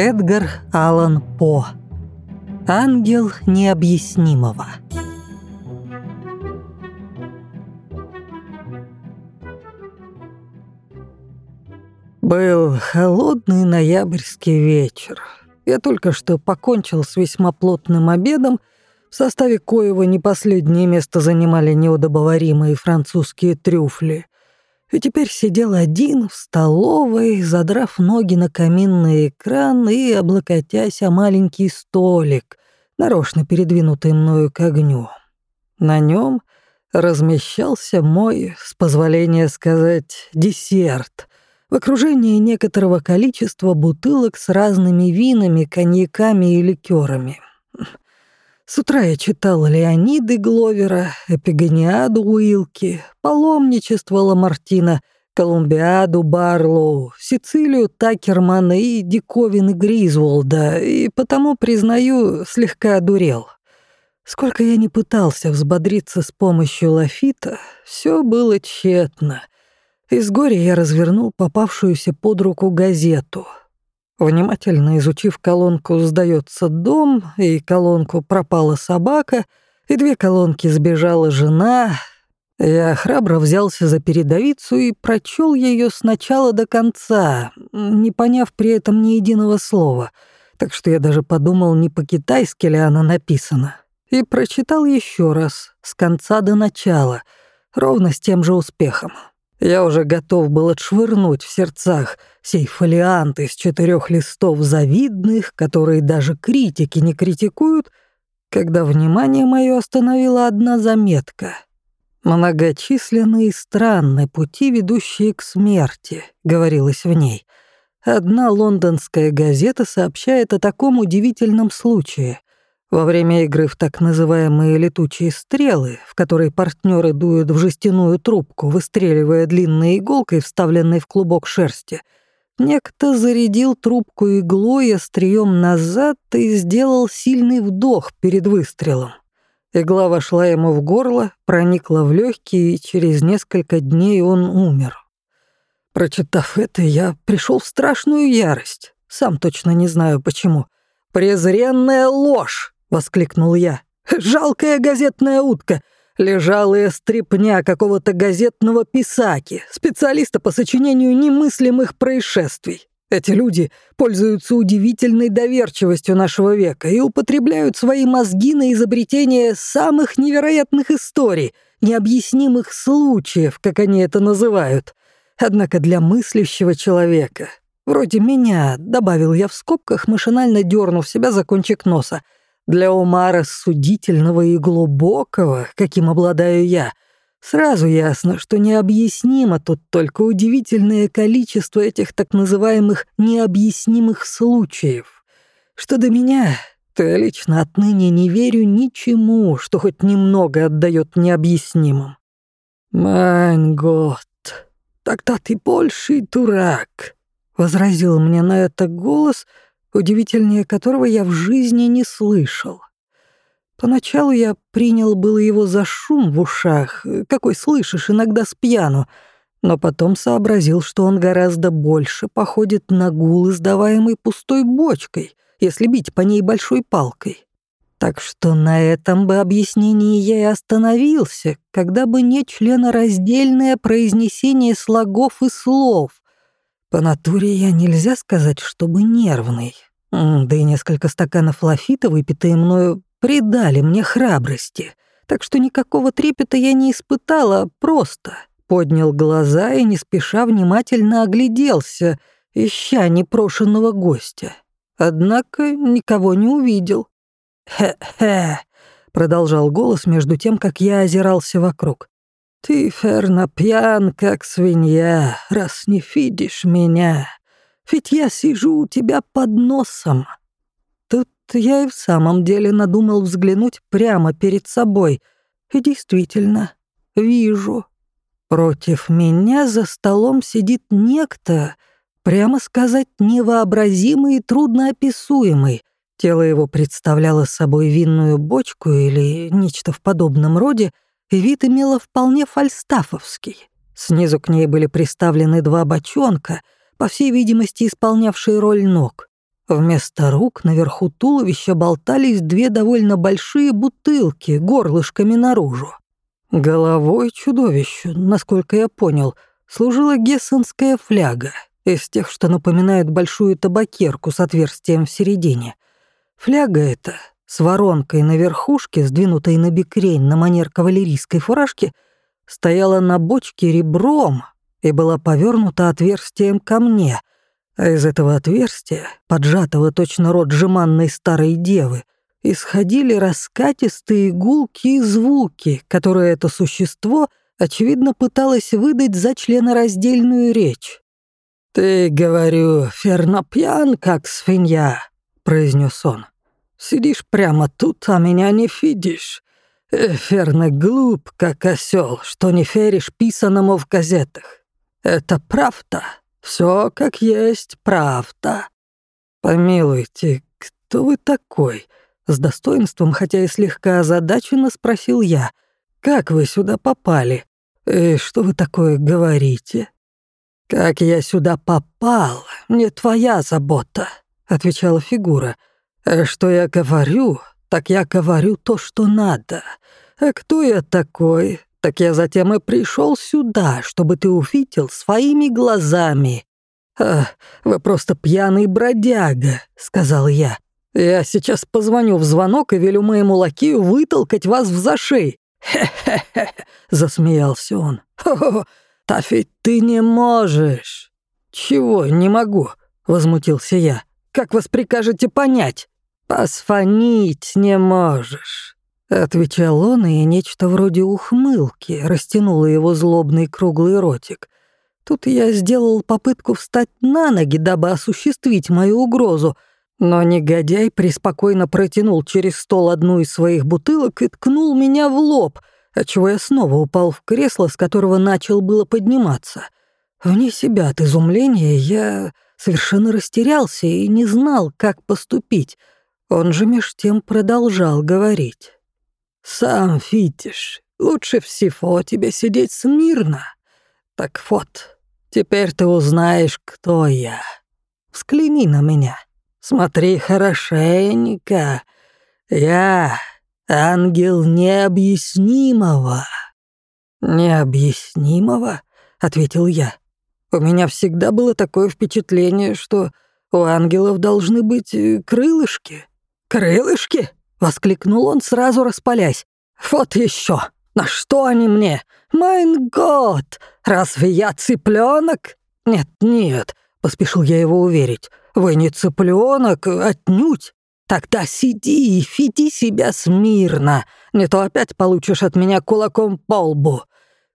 Эдгар Аллан По. Ангел необъяснимого. Был холодный ноябрьский вечер. Я только что покончил с весьма плотным обедом, в составе коего не последнее место занимали неудобоваримые французские трюфли и теперь сидел один в столовой, задрав ноги на каминный экран и облокотясь о маленький столик, нарочно передвинутый мною к огню. На нем размещался мой, с позволения сказать, десерт в окружении некоторого количества бутылок с разными винами, коньяками и ликерами. С утра я читал Леониды Гловера, Эпигониаду Уилки, паломничество Ламартина, Колумбиаду Барлоу, Сицилию Такермана и диковины Гризволда, и потому, признаю, слегка одурел. Сколько я не пытался взбодриться с помощью Лафита, все было тщетно. Из горя я развернул попавшуюся под руку газету — Внимательно изучив колонку «Сдается дом» и колонку «Пропала собака», и две колонки «Сбежала жена», я храбро взялся за передовицу и прочел ее с начала до конца, не поняв при этом ни единого слова, так что я даже подумал, не по-китайски ли она написана. И прочитал еще раз, с конца до начала, ровно с тем же успехом. Я уже готов был отшвырнуть в сердцах сей фолиант из четырех листов завидных, которые даже критики не критикуют, когда внимание мое остановила одна заметка. «Многочисленные странные пути, ведущие к смерти», — говорилось в ней. Одна лондонская газета сообщает о таком удивительном случае. Во время игры в так называемые летучие стрелы, в которой партнеры дуют в жестяную трубку, выстреливая длинной иголкой, вставленной в клубок шерсти, некто зарядил трубку иглой острием назад и сделал сильный вдох перед выстрелом. Игла вошла ему в горло, проникла в легкие, и через несколько дней он умер. Прочитав это, я пришел в страшную ярость. Сам точно не знаю почему. «Презренная ложь!» — воскликнул я. «Жалкая газетная утка! Лежалая стрипня какого-то газетного писаки, специалиста по сочинению немыслимых происшествий. Эти люди пользуются удивительной доверчивостью нашего века и употребляют свои мозги на изобретение самых невероятных историй, необъяснимых случаев, как они это называют. Однако для мыслящего человека, вроде меня, добавил я в скобках, машинально дернув себя за кончик носа, для ума рассудительного и глубокого, каким обладаю я, сразу ясно, что необъяснимо тут только удивительное количество этих так называемых необъяснимых случаев. Что до меня, то я лично отныне не верю ничему, что хоть немного отдает необъяснимым. «Майн год, тогда ты больший дурак», — возразил мне на это голос — удивительнее которого я в жизни не слышал. Поначалу я принял было его за шум в ушах, какой слышишь иногда с пьяну, но потом сообразил, что он гораздо больше походит на гул, издаваемый пустой бочкой, если бить по ней большой палкой. Так что на этом бы объяснении я и остановился, когда бы не членораздельное произнесение слогов и слов, по натуре я нельзя сказать, чтобы нервный. Да и несколько стаканов лафита, выпитые мною, придали мне храбрости. Так что никакого трепета я не испытала, просто поднял глаза и не спеша внимательно огляделся, ища непрошенного гостя. Однако никого не увидел. «Хе-хе», — продолжал голос между тем, как я озирался вокруг. «Ты, Ферна, пьян, как свинья, раз не видишь меня. Ведь я сижу у тебя под носом». Тут я и в самом деле надумал взглянуть прямо перед собой. И действительно, вижу. Против меня за столом сидит некто, прямо сказать, невообразимый и трудноописуемый. Тело его представляло собой винную бочку или нечто в подобном роде — Вид имела вполне фальстафовский. Снизу к ней были приставлены два бочонка, по всей видимости, исполнявшие роль ног. Вместо рук наверху туловища болтались две довольно большие бутылки горлышками наружу. Головой чудовищу, насколько я понял, служила гессенская фляга, из тех, что напоминают большую табакерку с отверстием в середине. Фляга эта, с воронкой на верхушке, сдвинутой на бикрень на манер кавалерийской фуражки, стояла на бочке ребром и была повернута отверстием ко мне, а из этого отверстия, поджатого точно рот жеманной старой девы, исходили раскатистые гулкие звуки, которые это существо, очевидно, пыталось выдать за членораздельную речь. «Ты, говорю, ферно пьян, как свинья», — произнес он. «Сидишь прямо тут, а меня не видишь. Ферно глуп, как осел, что не веришь писанному в газетах. Это правда, все как есть правда». «Помилуйте, кто вы такой?» С достоинством, хотя и слегка озадаченно, спросил я. «Как вы сюда попали? И что вы такое говорите?» «Как я сюда попал, не твоя забота», — отвечала фигура. «А что я говорю, так я говорю то, что надо. А кто я такой, так я затем и пришел сюда, чтобы ты увидел своими глазами». «А, вы просто пьяный бродяга», — сказал я. Я сейчас позвоню в звонок и велю моему лакею вытолкать вас в зашей. Хе-хе-хе, засмеялся он. Хо-хо, Тафи, ты не можешь. Чего не могу? возмутился я. Как вас прикажете понять? Посфонить не можешь. Отвечал он, и нечто вроде ухмылки растянуло его злобный круглый ротик. Тут я сделал попытку встать на ноги, дабы осуществить мою угрозу — но негодяй преспокойно протянул через стол одну из своих бутылок и ткнул меня в лоб, отчего я снова упал в кресло, с которого начал было подниматься. Вне себя от изумления я совершенно растерялся и не знал, как поступить. Он же меж тем продолжал говорить. «Сам видишь, лучше всего тебе сидеть смирно. Так вот, теперь ты узнаешь, кто я. Взгляни на меня». Смотри хорошенько. Я ангел необъяснимого». «Необъяснимого?» — ответил я. «У меня всегда было такое впечатление, что у ангелов должны быть э, крылышки». «Крылышки?» — воскликнул он, сразу распалясь. «Вот еще! На что они мне? Майн год! Разве я цыпленок? Нет, нет!» — поспешил я его уверить. Вы не цыпленок, отнюдь. Тогда сиди и веди себя смирно, не то опять получишь от меня кулаком по лбу.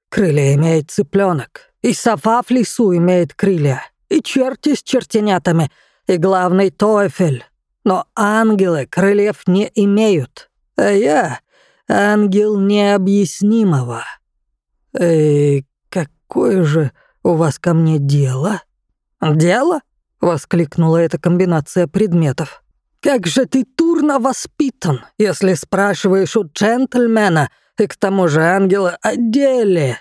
Крылья имеет цыпленок, и сова в лесу имеет крылья, и черти с чертенятами, и главный тофель. Но ангелы крыльев не имеют, а я — ангел необъяснимого. И какое же у вас ко мне дело? Дело? — воскликнула эта комбинация предметов. «Как же ты турно воспитан, если спрашиваешь у джентльмена и к тому же ангела о деле!»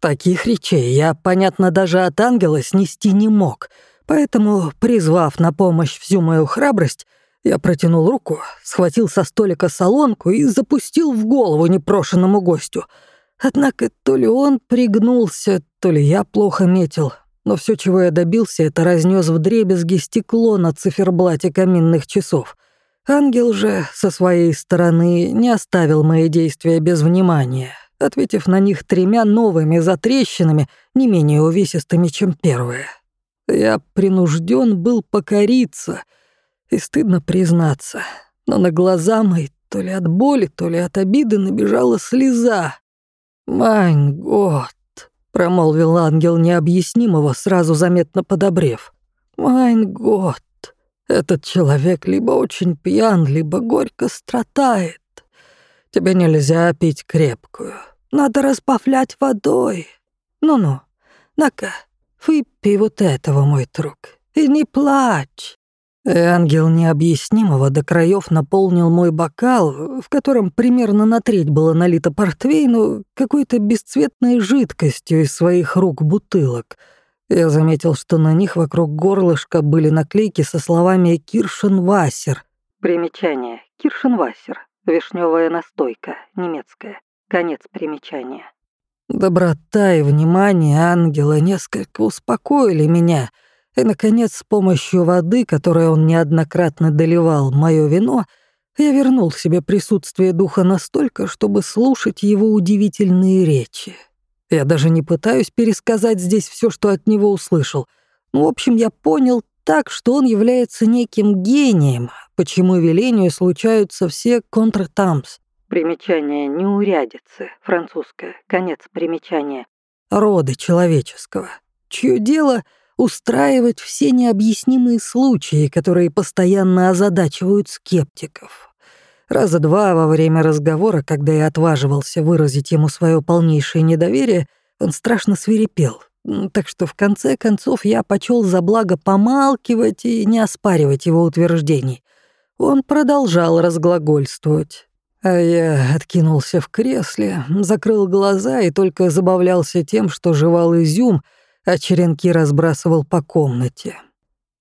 Таких речей я, понятно, даже от ангела снести не мог, поэтому, призвав на помощь всю мою храбрость, я протянул руку, схватил со столика солонку и запустил в голову непрошенному гостю. Однако то ли он пригнулся, то ли я плохо метил, но все, чего я добился, это разнес в дребезги стекло на циферблате каминных часов. Ангел же, со своей стороны, не оставил мои действия без внимания, ответив на них тремя новыми затрещинами, не менее увесистыми, чем первые. Я принужден был покориться, и стыдно признаться, но на глаза мои то ли от боли, то ли от обиды набежала слеза. «Mein Gott, промолвил ангел необъяснимого, сразу заметно подобрев. «Mein Gott, этот человек либо очень пьян, либо горько страдает. Тебе нельзя пить крепкую, надо разбавлять водой. Ну-ну, на-ка, выпей вот этого, мой друг, и не плачь. Ангел необъяснимого до краев наполнил мой бокал, в котором примерно на треть было налито портвейну, какой-то бесцветной жидкостью из своих рук бутылок. Я заметил, что на них вокруг горлышка были наклейки со словами «Киршенвассер». Примечание. Киршенвассер. Вишневая настойка. Немецкая. Конец примечания. Доброта и внимание ангела несколько успокоили меня, и, наконец, с помощью воды, которой он неоднократно доливал мое вино, я вернул себе присутствие духа настолько, чтобы слушать его удивительные речи. Я даже не пытаюсь пересказать здесь все, что от него услышал. Ну, в общем, я понял так, что он является неким гением, почему велению случаются все контртамс. Примечание неурядицы, французское, конец примечания. Роды человеческого, чье дело устраивать все необъяснимые случаи, которые постоянно озадачивают скептиков. Раза два во время разговора, когда я отваживался выразить ему свое полнейшее недоверие, он страшно свирепел. Так что в конце концов я почел за благо помалкивать и не оспаривать его утверждений. Он продолжал разглагольствовать. А я откинулся в кресле, закрыл глаза и только забавлялся тем, что жевал изюм, а черенки разбрасывал по комнате.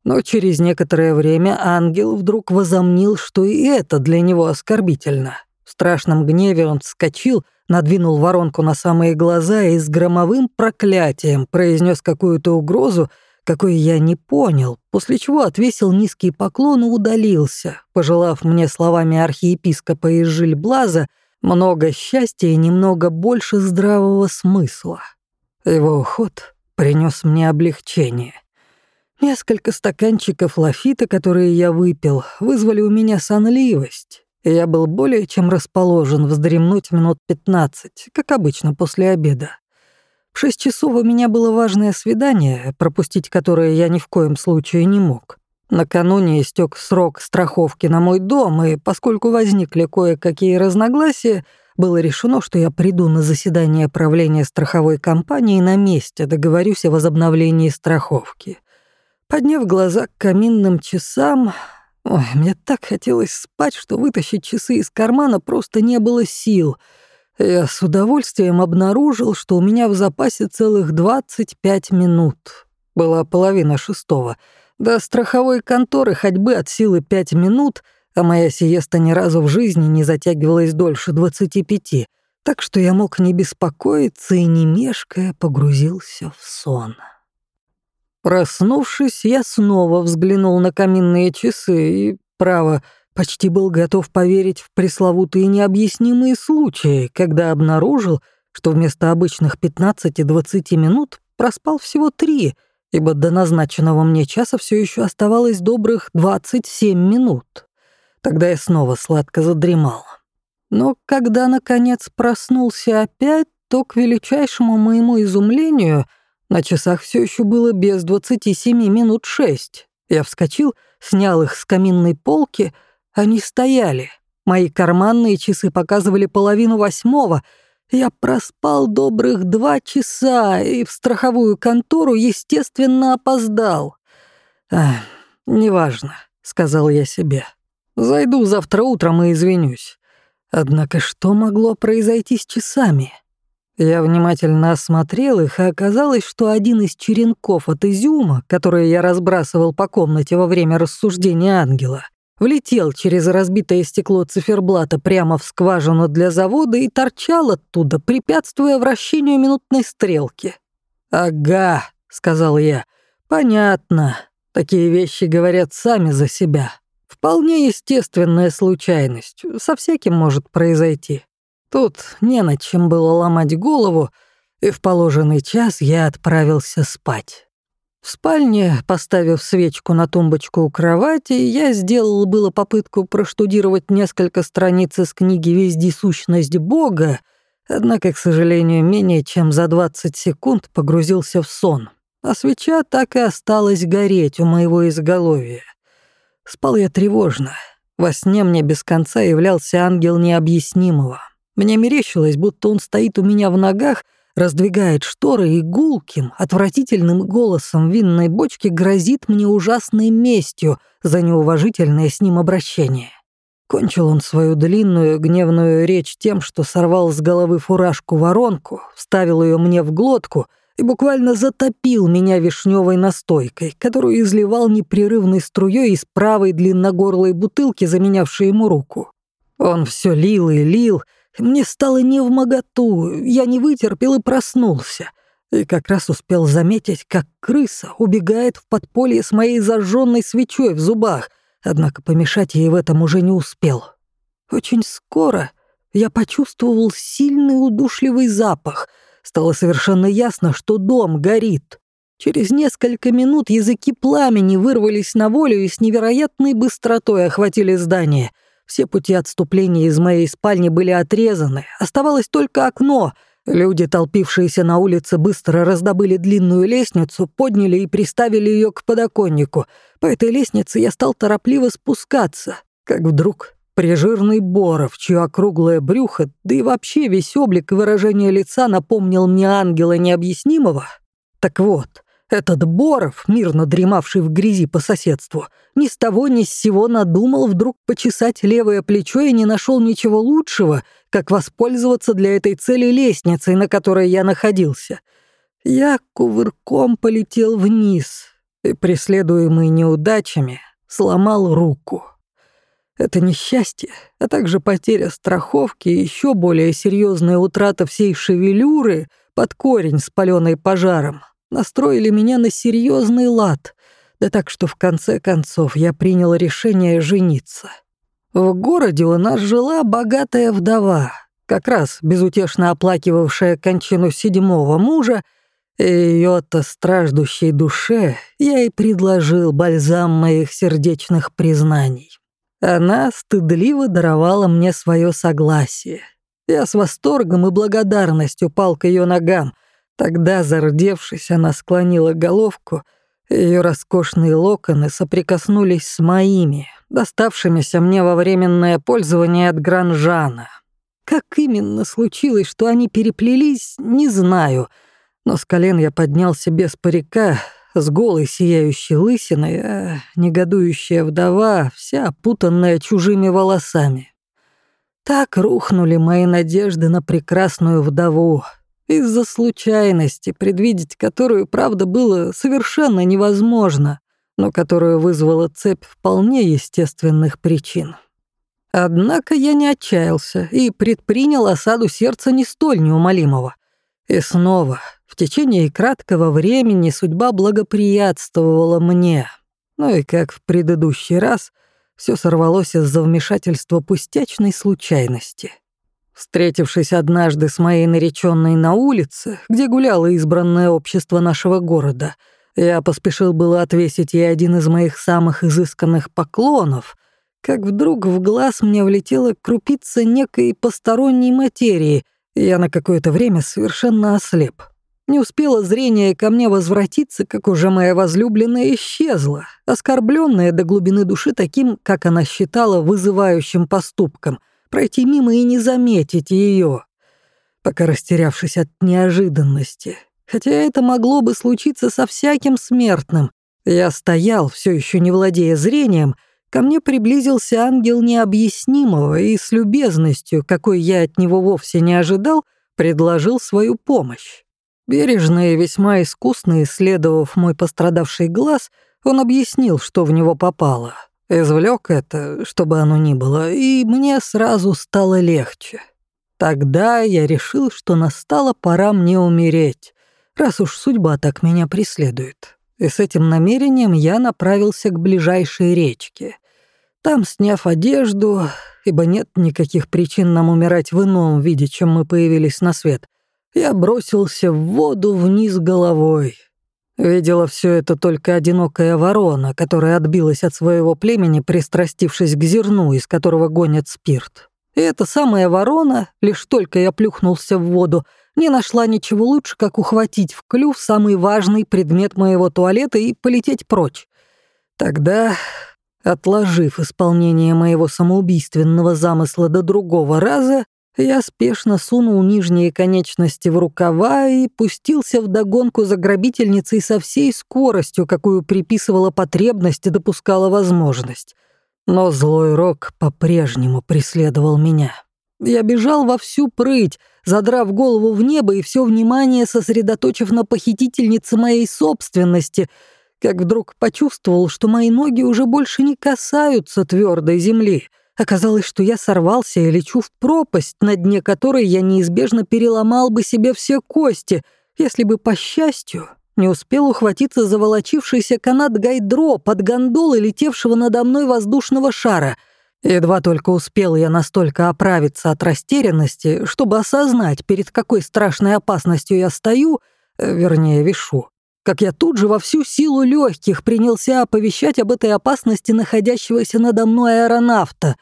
Но через некоторое время ангел вдруг возомнил, что и это для него оскорбительно. В страшном гневе он вскочил, надвинул воронку на самые глаза и с громовым проклятием произнес какую-то угрозу, какой я не понял, после чего отвесил низкий поклон и удалился, пожелав мне словами архиепископа из Жильблаза много счастья и немного больше здравого смысла. Его уход принес мне облегчение. Несколько стаканчиков лафита, которые я выпил, вызвали у меня сонливость, и я был более чем расположен вздремнуть минут пятнадцать, как обычно после обеда. В шесть часов у меня было важное свидание, пропустить которое я ни в коем случае не мог. Накануне истек срок страховки на мой дом, и поскольку возникли кое-какие разногласия, было решено, что я приду на заседание правления страховой компании на месте, договорюсь о возобновлении страховки. Подняв глаза к каминным часам, ой, мне так хотелось спать, что вытащить часы из кармана просто не было сил. Я с удовольствием обнаружил, что у меня в запасе целых 25 минут. Была половина шестого. До страховой конторы ходьбы от силы 5 минут, а моя сиеста ни разу в жизни не затягивалась дольше 25, так что я мог не беспокоиться и, не мешкая, погрузился в сон. Проснувшись, я снова взглянул на каминные часы и, право, почти был готов поверить в пресловутые необъяснимые случаи, когда обнаружил, что вместо обычных 15-20 минут проспал всего три, ибо до назначенного мне часа все еще оставалось добрых 27 минут. Тогда я снова сладко задремал. Но когда, наконец, проснулся опять, то, к величайшему моему изумлению — на часах все еще было без двадцати семи минут шесть. Я вскочил, снял их с каминной полки. Они стояли. Мои карманные часы показывали половину восьмого. Я проспал добрых два часа и в страховую контору, естественно, опоздал. «Ах, неважно», — сказал я себе. «Зайду завтра утром и извинюсь». Однако что могло произойти с часами? Я внимательно осмотрел их, и оказалось, что один из черенков от изюма, которые я разбрасывал по комнате во время рассуждения ангела, влетел через разбитое стекло циферблата прямо в скважину для завода и торчал оттуда, препятствуя вращению минутной стрелки. «Ага», — сказал я, — «понятно. Такие вещи говорят сами за себя. Вполне естественная случайность. Со всяким может произойти». Тут не над чем было ломать голову, и в положенный час я отправился спать. В спальне, поставив свечку на тумбочку у кровати, я сделал было попытку проштудировать несколько страниц из книги «Вездесущность Бога», однако, к сожалению, менее чем за 20 секунд погрузился в сон, а свеча так и осталась гореть у моего изголовья. Спал я тревожно. Во сне мне без конца являлся ангел необъяснимого — мне мерещилось, будто он стоит у меня в ногах, раздвигает шторы и гулким, отвратительным голосом винной бочки грозит мне ужасной местью за неуважительное с ним обращение. Кончил он свою длинную гневную речь тем, что сорвал с головы фуражку-воронку, вставил ее мне в глотку, и буквально затопил меня вишневой настойкой, которую изливал непрерывной струей из правой длинногорлой бутылки, заменявшей ему руку. Он все лил и лил, мне стало невмоготу, я не вытерпел и проснулся. И как раз успел заметить, как крыса убегает в подполье с моей зажженной свечой в зубах, однако помешать ей в этом уже не успел. Очень скоро я почувствовал сильный удушливый запах — Стало совершенно ясно, что дом горит. Через несколько минут языки пламени вырвались на волю и с невероятной быстротой охватили здание. Все пути отступления из моей спальни были отрезаны. Оставалось только окно. Люди, толпившиеся на улице, быстро раздобыли длинную лестницу, подняли и приставили ее к подоконнику. По этой лестнице я стал торопливо спускаться, как вдруг Прижирный Боров, чье округлое брюхо, да и вообще весь облик и выражение лица напомнил мне ангела необъяснимого. Так вот, этот Боров, мирно дремавший в грязи по соседству, ни с того ни с сего надумал вдруг почесать левое плечо и не нашел ничего лучшего, как воспользоваться для этой цели лестницей, на которой я находился. Я кувырком полетел вниз и, преследуемый неудачами, сломал руку. Это несчастье, а также потеря страховки и еще более серьезная утрата всей шевелюры под корень, спаленной пожаром, настроили меня на серьезный лад, да так что в конце концов я принял решение жениться. В городе у нас жила богатая вдова, как раз безутешно оплакивавшая кончину седьмого мужа, и ее-то страждущей душе я и предложил бальзам моих сердечных признаний. Она стыдливо даровала мне свое согласие. Я с восторгом и благодарностью пал к ее ногам. Тогда, зардевшись, она склонила головку, ее роскошные локоны соприкоснулись с моими, доставшимися мне во временное пользование от Гранжана. Как именно случилось, что они переплелись, не знаю, но с колен я поднялся без парика, с голой сияющей лысиной, а негодующая вдова, вся опутанная чужими волосами. Так рухнули мои надежды на прекрасную вдову, из-за случайности, предвидеть которую, правда, было совершенно невозможно, но которую вызвала цепь вполне естественных причин. Однако я не отчаялся и предпринял осаду сердца не столь неумолимого. И снова в течение краткого времени судьба благоприятствовала мне. Ну и как в предыдущий раз, все сорвалось из-за вмешательства пустячной случайности. Встретившись однажды с моей нареченной на улице, где гуляло избранное общество нашего города, я поспешил было отвесить ей один из моих самых изысканных поклонов, как вдруг в глаз мне влетела крупица некой посторонней материи, я на какое-то время совершенно ослеп. Не успело зрение ко мне возвратиться, как уже моя возлюбленная исчезла, оскорбленная до глубины души таким, как она считала, вызывающим поступком, пройти мимо и не заметить ее, пока растерявшись от неожиданности. Хотя это могло бы случиться со всяким смертным. Я стоял, все еще не владея зрением, ко мне приблизился ангел необъяснимого и с любезностью, какой я от него вовсе не ожидал, предложил свою помощь. Бережно и весьма искусно исследовав мой пострадавший глаз, он объяснил, что в него попало. Извлек это, чтобы оно ни было, и мне сразу стало легче. Тогда я решил, что настала пора мне умереть, раз уж судьба так меня преследует. И с этим намерением я направился к ближайшей речке. Там, сняв одежду, ибо нет никаких причин нам умирать в ином виде, чем мы появились на свет, я бросился в воду вниз головой. Видела все это только одинокая ворона, которая отбилась от своего племени, пристрастившись к зерну, из которого гонят спирт. И эта самая ворона, лишь только я плюхнулся в воду, не нашла ничего лучше, как ухватить в клюв самый важный предмет моего туалета и полететь прочь. Тогда, отложив исполнение моего самоубийственного замысла до другого раза, я спешно сунул нижние конечности в рукава и пустился в догонку за грабительницей со всей скоростью, какую приписывала потребность и допускала возможность. Но злой рок по-прежнему преследовал меня. Я бежал во всю прыть, задрав голову в небо и все внимание сосредоточив на похитительнице моей собственности, как вдруг почувствовал, что мои ноги уже больше не касаются твердой земли. Оказалось, что я сорвался и лечу в пропасть, на дне которой я неизбежно переломал бы себе все кости, если бы, по счастью, не успел ухватиться за волочившийся канат гайдро под гондолой летевшего надо мной воздушного шара. Едва только успел я настолько оправиться от растерянности, чтобы осознать, перед какой страшной опасностью я стою, э, вернее, вишу, как я тут же во всю силу легких принялся оповещать об этой опасности находящегося надо мной аэронавта.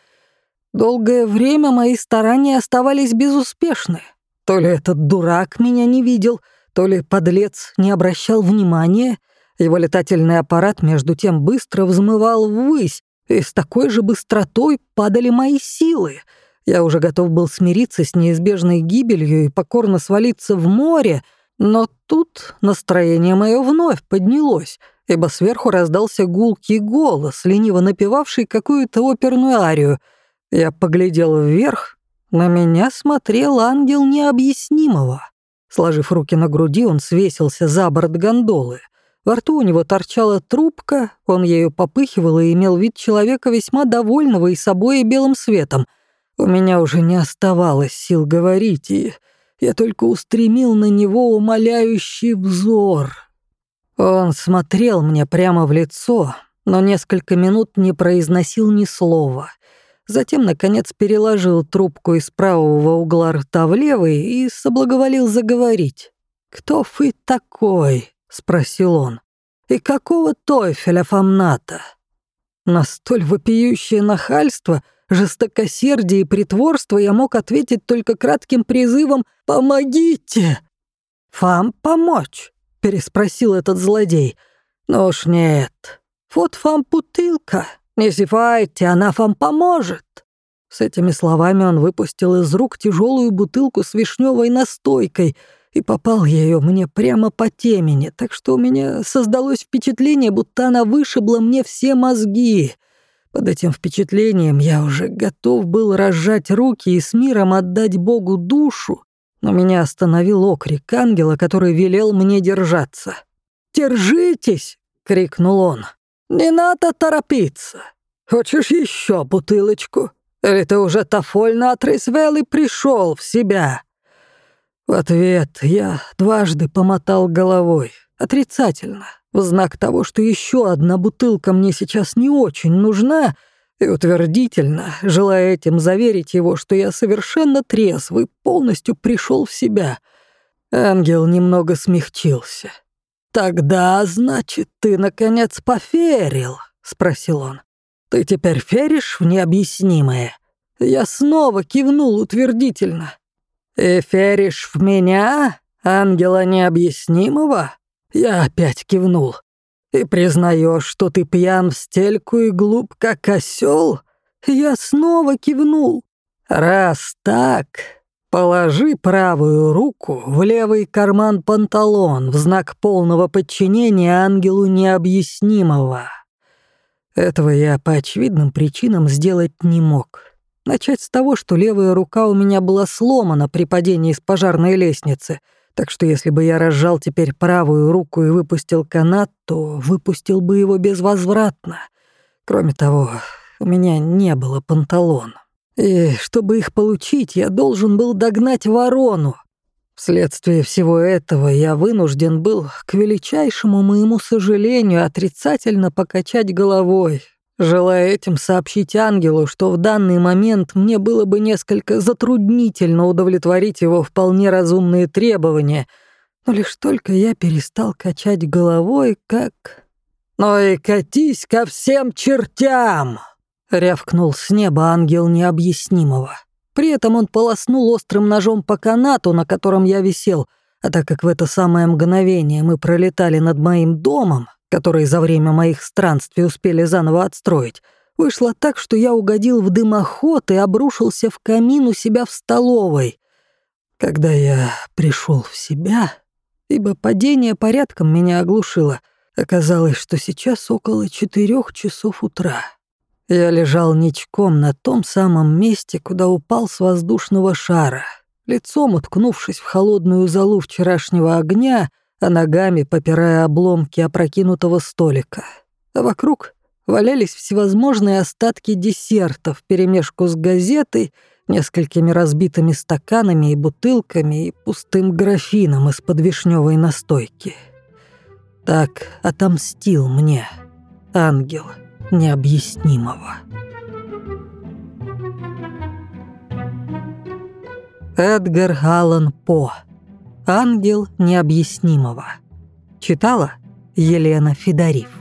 Долгое время мои старания оставались безуспешны. То ли этот дурак меня не видел, то ли подлец не обращал внимания. Его летательный аппарат между тем быстро взмывал ввысь, и с такой же быстротой падали мои силы. Я уже готов был смириться с неизбежной гибелью и покорно свалиться в море, но тут настроение мое вновь поднялось, ибо сверху раздался гулкий голос, лениво напевавший какую-то оперную арию. Я поглядел вверх, на меня смотрел ангел необъяснимого. Сложив руки на груди, он свесился за борт гондолы. Во рту у него торчала трубка, он ею попыхивал и имел вид человека весьма довольного и собой, и белым светом. У меня уже не оставалось сил говорить, и я только устремил на него умоляющий взор. Он смотрел мне прямо в лицо, но несколько минут не произносил ни слова. Затем, наконец, переложил трубку из правого угла рта в левый и соблаговолил заговорить. «Кто вы такой?» — спросил он. «И какого тойфеля фамната?» На столь вопиющее нахальство — жестокосердие и притворство я мог ответить только кратким призывом «Помогите!» «Фам помочь?» — переспросил этот злодей. «Ну уж нет. Вот фам бутылка. Не зевайте, она вам поможет». С этими словами он выпустил из рук тяжелую бутылку с вишневой настойкой и попал ею мне прямо по темени, так что у меня создалось впечатление, будто она вышибла мне все мозги — под этим впечатлением я уже готов был разжать руки и с миром отдать Богу душу, но меня остановил окрик ангела, который велел мне держаться. «Держитесь!» — крикнул он. «Не надо торопиться. Хочешь еще бутылочку? Или ты уже тафольно отрезвел и пришел в себя?» В ответ я дважды помотал головой, отрицательно, в знак того, что еще одна бутылка мне сейчас не очень нужна, и утвердительно, желая этим заверить его, что я совершенно трезв и полностью пришел в себя, ангел немного смягчился. «Тогда, значит, ты, наконец, поверил?» — спросил он. «Ты теперь веришь в необъяснимое?» Я снова кивнул утвердительно. «И веришь в меня, ангела необъяснимого?» Я опять кивнул. «Ты признаешь, что ты пьян в стельку и глуп, как осел? Я снова кивнул. «Раз так, положи правую руку в левый карман панталон в знак полного подчинения ангелу необъяснимого». Этого я по очевидным причинам сделать не мог. Начать с того, что левая рука у меня была сломана при падении с пожарной лестницы — так что если бы я разжал теперь правую руку и выпустил канат, то выпустил бы его безвозвратно. Кроме того, у меня не было панталон. И чтобы их получить, я должен был догнать ворону. Вследствие всего этого я вынужден был, к величайшему моему сожалению, отрицательно покачать головой, желая этим сообщить ангелу, что в данный момент мне было бы несколько затруднительно удовлетворить его вполне разумные требования, но лишь только я перестал качать головой, как... «Ну и катись ко всем чертям!» — рявкнул с неба ангел необъяснимого. При этом он полоснул острым ножом по канату, на котором я висел, а так как в это самое мгновение мы пролетали над моим домом, которые за время моих странствий успели заново отстроить, вышло так, что я угодил в дымоход и обрушился в камин у себя в столовой. Когда я пришел в себя, ибо падение порядком меня оглушило, оказалось, что сейчас около четырех часов утра. Я лежал ничком на том самом месте, куда упал с воздушного шара, лицом уткнувшись в холодную залу вчерашнего огня, а ногами попирая обломки опрокинутого столика. А вокруг валялись всевозможные остатки десертов вперемешку с газетой, несколькими разбитыми стаканами и бутылками и пустым графином из-под вишневой настойки. Так отомстил мне ангел необъяснимого. Эдгар Аллан По. Ангел необъяснимого. Читала Елена Федорив.